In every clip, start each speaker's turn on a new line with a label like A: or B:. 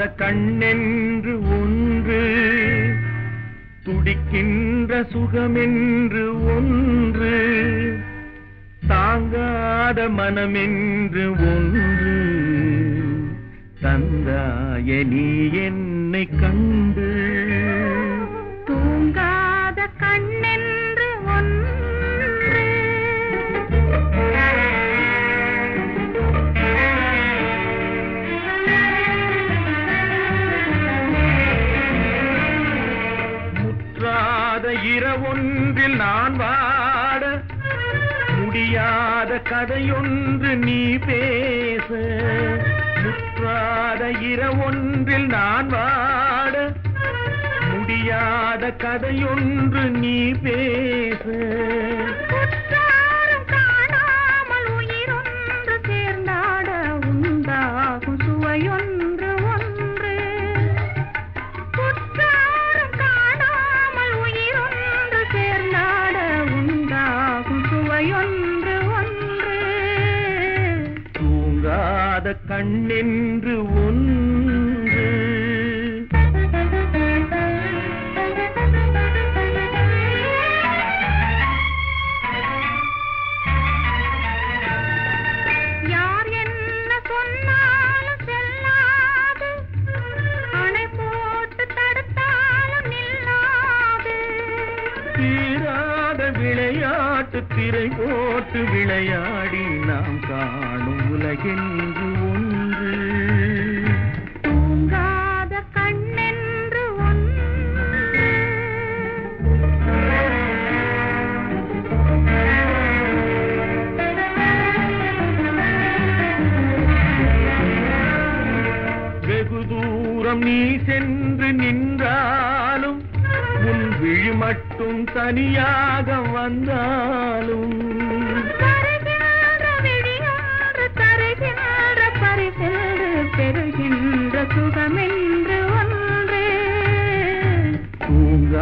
A: கண்ணென்று ஒன்று துடிக்கின்ற சுகமென்று ஒன்று தாங்காத மனமென்று ஒன்று. தந்தாய நீ என்னை கண்டு ஒன்றில் நான் வாட முடியாத கதையொன்று நீ பேச. முற்றாத இரவொன்றில் நான் வாட முடியாத கதையொன்று நீ
B: தடுத்தாலும் நில்லாது.
A: தீராத விளையாட்டு திரை போட்டு விளையாடி நாம் காணும் உலகென்று தூரம் நீ சென்று நின்றாலும் உன் விழி மட்டும் தனியாக வந்தாலும்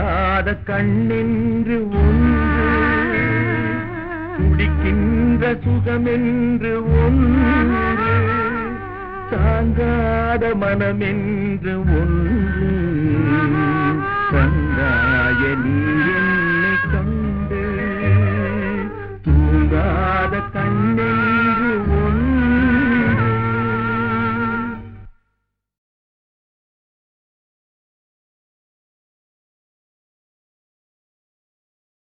A: தூங்காத கண்ணென்று ஒன்று துடிக்கின்ற சுகமென்று ஒன்று தாங்காத மனமென்று ஒன்று.